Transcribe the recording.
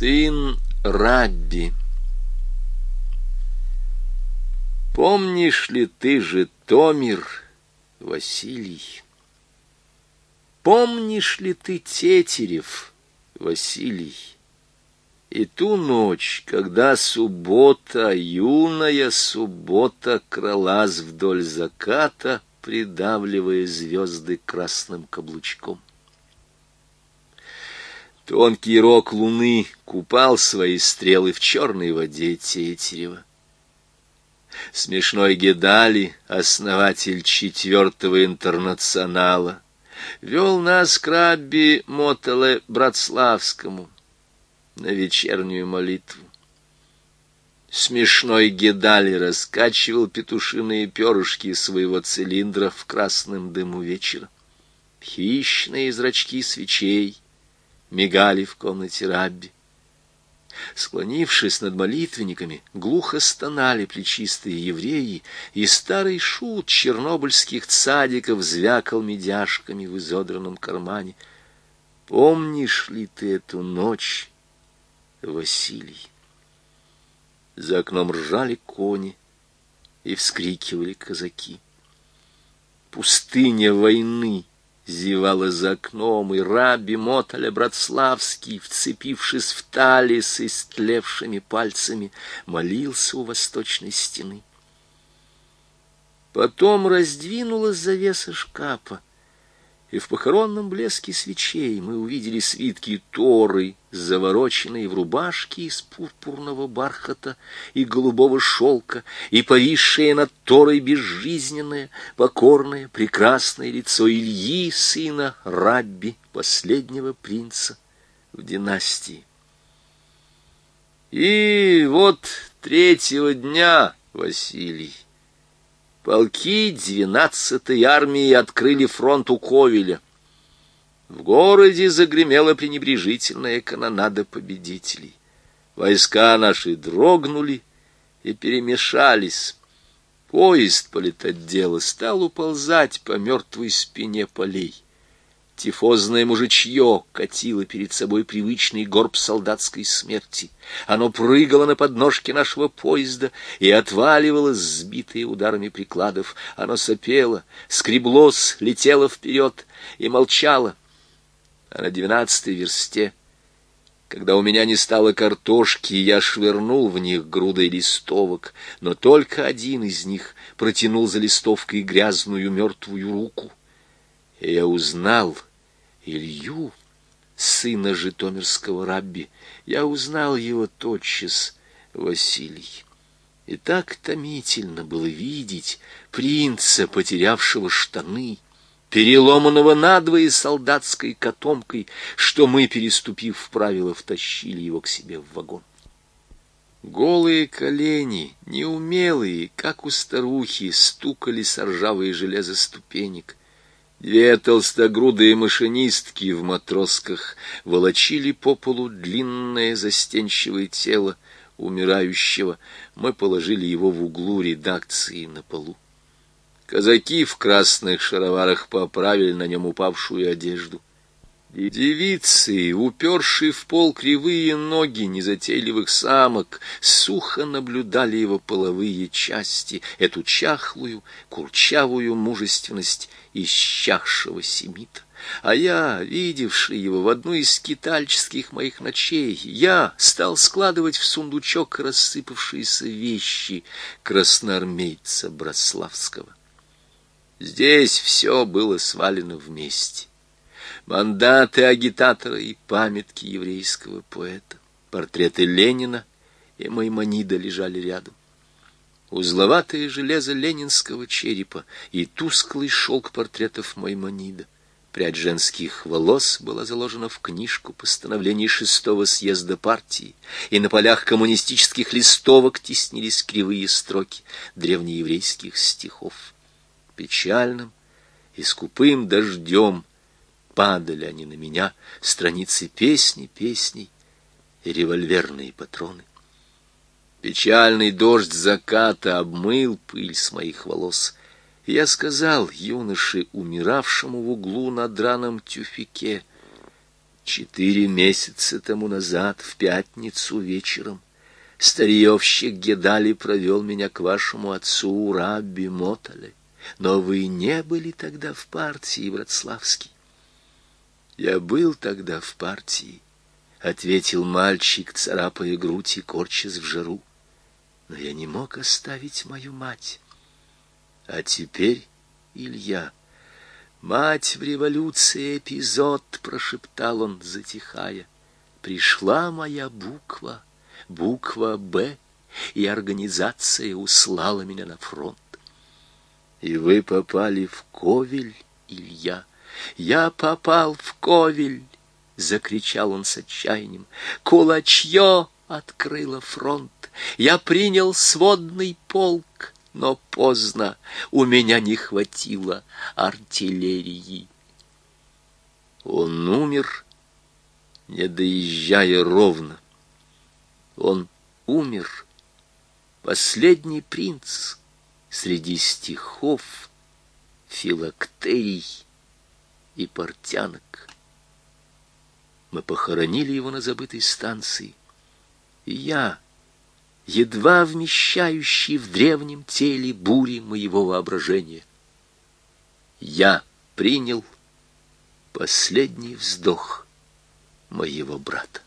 Сын Рабби Помнишь ли ты же Томир, Василий? Помнишь ли ты Тетерев, Василий? И ту ночь, когда суббота, юная суббота, кралась вдоль заката, придавливая звезды красным каблучком. Тонкий рог луны купал свои стрелы в черной воде Тетерева. Смешной Гедали, основатель четвертого интернационала, вел нас к рабби Мотеле Братславскому на вечернюю молитву. Смешной Гедали раскачивал петушиные перышки своего цилиндра в красном дыму вечера. Хищные зрачки свечей — мигали в комнате Рабби. Склонившись над молитвенниками, глухо стонали плечистые евреи, и старый шут чернобыльских цадиков звякал медяшками в изодранном кармане. Помнишь ли ты эту ночь, Василий? За окном ржали кони и вскрикивали казаки. Пустыня войны зевала за окном, и раби Моталя Братславский, вцепившись в талис истлевшими пальцами, молился у восточной стены. Потом раздвинулась завеса шкафа, и в похоронном блеске свечей мы увидели свитки Торы, завороченные в рубашки из пурпурного бархата и голубого шелка, и повисшее над Торой безжизненное, покорное, прекрасное лицо Ильи, сына Рабби, последнего принца в династии. И вот третьего дня, Василий, Полки двенадцатой армии открыли фронт у Ковеля. В городе загремела пренебрежительная канонада победителей. Войска наши дрогнули и перемешались. Поезд политотдела стал уползать по мертвой спине полей. Тифозное мужичье катило перед собой привычный горб солдатской смерти. Оно прыгало на подножке нашего поезда и отваливалось, сбитое ударами прикладов. Оно сопело, скреблось, летело вперед и молчало. А на двенадцатой версте, когда у меня не стало картошки, я швырнул в них грудой листовок, но только один из них протянул за листовкой грязную мертвую руку. И я узнал — Илью, сына житомирского рабби. Я узнал его тотчас, Василий. И так томительно было видеть принца, потерявшего штаны, переломанного надвое солдатской котомкой, что мы, переступив правила, втащили его к себе в вагон. Голые колени, неумелые, как у старухи, стукали с ржавые железо ступенек. Две толстогрудые машинистки в матросках волочили по полу длинное застенчивое тело умирающего. Мы положили его в углу редакции на полу. Казаки в красных шароварах поправили на нем упавшую одежду. Девицы, упершие в пол кривые ноги незатейливых самок, сухо наблюдали его половые части, эту чахлую, курчавую мужественность исчахшего семита. А я, видевший его в одну из скитальческих моих ночей, я стал складывать в сундучок рассыпавшиеся вещи красноармейца Брославского. Здесь все было свалено вместе мандаты агитатора и памятки еврейского поэта. Портреты Ленина и Маймонида лежали рядом. Узловатое железо ленинского черепа и тусклый шелк портретов Маймонида. Прядь женских волос была заложена в книжку постановлений шестого съезда партии, и на полях коммунистических листовок теснились кривые строки древнееврейских стихов. Печальным и скупым дождем падали они на меня, страницы песни, песней и револьверные патроны. Печальный дождь заката обмыл пыль с моих волос. я сказал юноше, умиравшему в углу на драном тюфике, Четыре месяца тому назад, в пятницу вечером, старьевщик Гедали провел меня к вашему отцу Рабби Мотале, но вы не были тогда в партии, Вроцлавский. Я был тогда в партии, — ответил мальчик, царапая грудь и корчась в жару. Но я не мог оставить мою мать. А теперь, Илья, мать в революции эпизод, — прошептал он, затихая. Пришла моя буква, буква «Б», и организация услала меня на фронт. И вы попали в Ковель, Илья. Я попал в Ковель, закричал он с отчаянием. Кулачье открыло фронт. Я принял сводный полк, но поздно. У меня не хватило артиллерии. Он умер, не доезжая ровно. Он умер, последний принц среди стихов, филактерий и портянок. Мы похоронили его на забытой станции. И я, едва вмещающий в древнем теле бури моего воображения, я принял последний вздох моего брата.